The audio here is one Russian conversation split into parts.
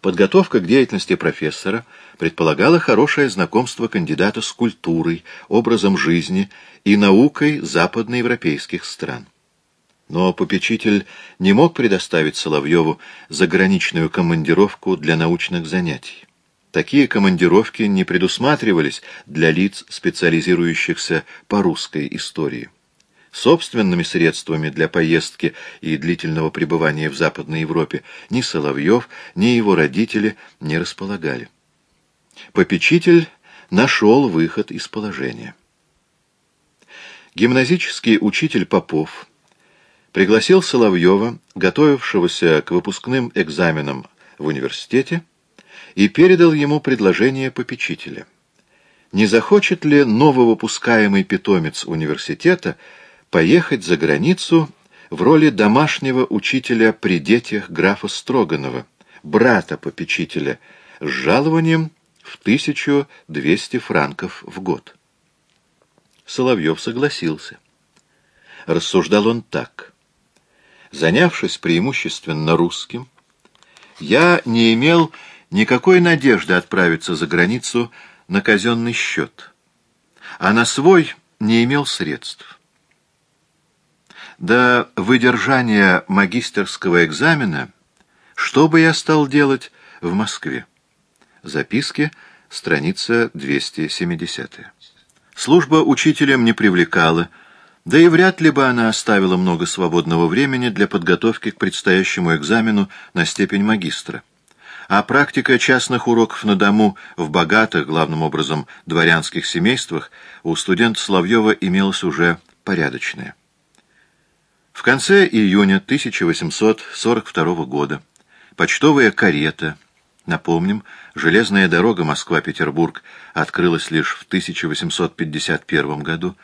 Подготовка к деятельности профессора предполагала хорошее знакомство кандидата с культурой, образом жизни и наукой западноевропейских стран. Но попечитель не мог предоставить Соловьеву заграничную командировку для научных занятий. Такие командировки не предусматривались для лиц, специализирующихся по русской истории. Собственными средствами для поездки и длительного пребывания в Западной Европе ни Соловьев, ни его родители не располагали. Попечитель нашел выход из положения. Гимназический учитель Попов пригласил Соловьева, готовившегося к выпускным экзаменам в университете, и передал ему предложение попечителя. Не захочет ли нововыпускаемый питомец университета поехать за границу в роли домашнего учителя при детях графа Строганова, брата попечителя, с жалованием в 1200 франков в год. Соловьев согласился. Рассуждал он так. Занявшись преимущественно русским, я не имел никакой надежды отправиться за границу на казенный счет, а на свой не имел средств. До выдержания магистерского экзамена что бы я стал делать в Москве? Записки, страница 270. Служба учителем не привлекала, да и вряд ли бы она оставила много свободного времени для подготовки к предстоящему экзамену на степень магистра. А практика частных уроков на дому в богатых, главным образом, дворянских семействах у студента Соловьева имелась уже порядочная. В конце июня 1842 года почтовая карета, напомним, железная дорога Москва-Петербург открылась лишь в 1851 году,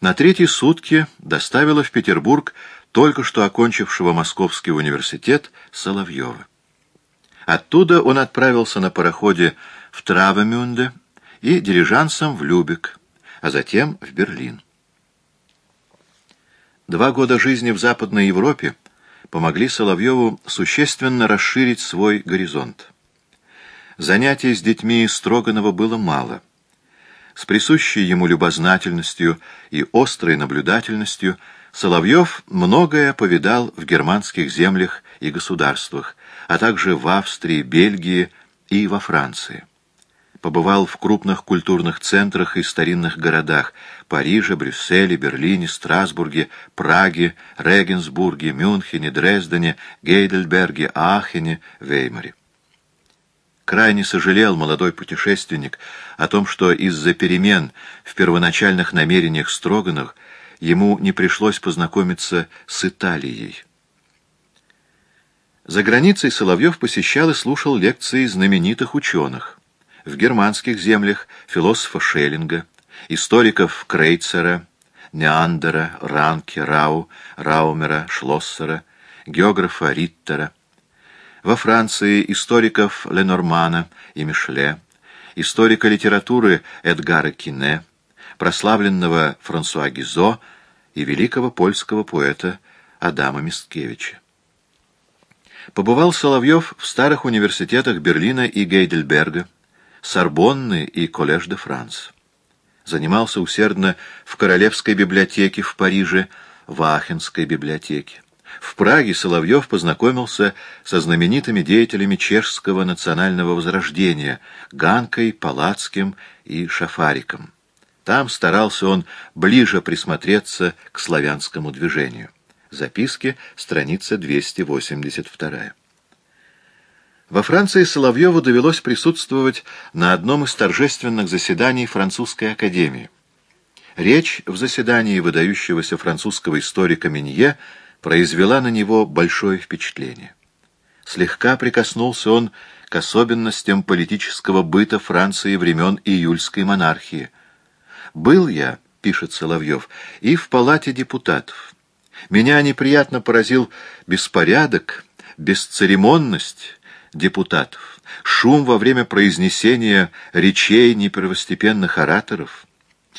на третьи сутки доставила в Петербург только что окончившего Московский университет Соловьева. Оттуда он отправился на пароходе в Травемюнде и дирижансом в Любек, а затем в Берлин. Два года жизни в Западной Европе помогли Соловьеву существенно расширить свой горизонт. Занятий с детьми Строганова было мало. С присущей ему любознательностью и острой наблюдательностью Соловьев многое повидал в германских землях и государствах, а также в Австрии, Бельгии и во Франции побывал в крупных культурных центрах и старинных городах – Париже, Брюсселе, Берлине, Страсбурге, Праге, Регенсбурге, Мюнхене, Дрездене, Гейдельберге, Аахене, Веймаре. Крайне сожалел молодой путешественник о том, что из-за перемен в первоначальных намерениях Строганов ему не пришлось познакомиться с Италией. За границей Соловьев посещал и слушал лекции знаменитых ученых в германских землях философа Шеллинга, историков Крейцера, Неандера, Ранке, Рау, Раумера, Шлоссера, географа Риттера, во Франции историков Ленормана и Мишле, историка литературы Эдгара Кине, прославленного Франсуа Гизо и великого польского поэта Адама Мисткевича. Побывал Соловьев в старых университетах Берлина и Гейдельберга, Сорбонны и Коллеж де Франс. Занимался усердно в Королевской библиотеке в Париже, в Ахенской библиотеке. В Праге Соловьев познакомился со знаменитыми деятелями чешского национального возрождения Ганкой, Палацким и Шафариком. Там старался он ближе присмотреться к славянскому движению. Записки, страница 282. Во Франции Соловьеву довелось присутствовать на одном из торжественных заседаний Французской академии. Речь в заседании выдающегося французского историка Минье произвела на него большое впечатление. Слегка прикоснулся он к особенностям политического быта Франции времен июльской монархии. «Был я», — пишет Соловьев, — «и в палате депутатов. Меня неприятно поразил беспорядок, бесцеремонность, депутатов, шум во время произнесения речей непервостепенных ораторов,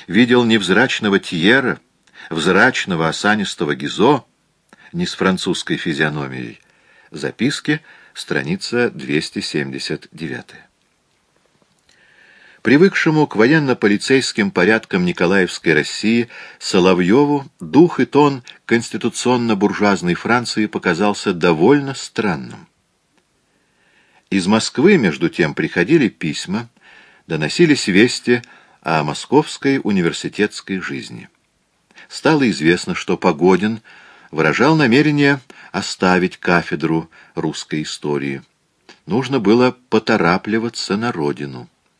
видел невзрачного Тьера, взрачного осанистого Гизо, не с французской физиономией. Записки, страница 279. Привыкшему к военно-полицейским порядкам Николаевской России Соловьеву дух и тон конституционно-буржуазной Франции показался довольно странным. Из Москвы, между тем, приходили письма, доносились вести о московской университетской жизни. Стало известно, что Погодин выражал намерение оставить кафедру русской истории. Нужно было поторапливаться на родину.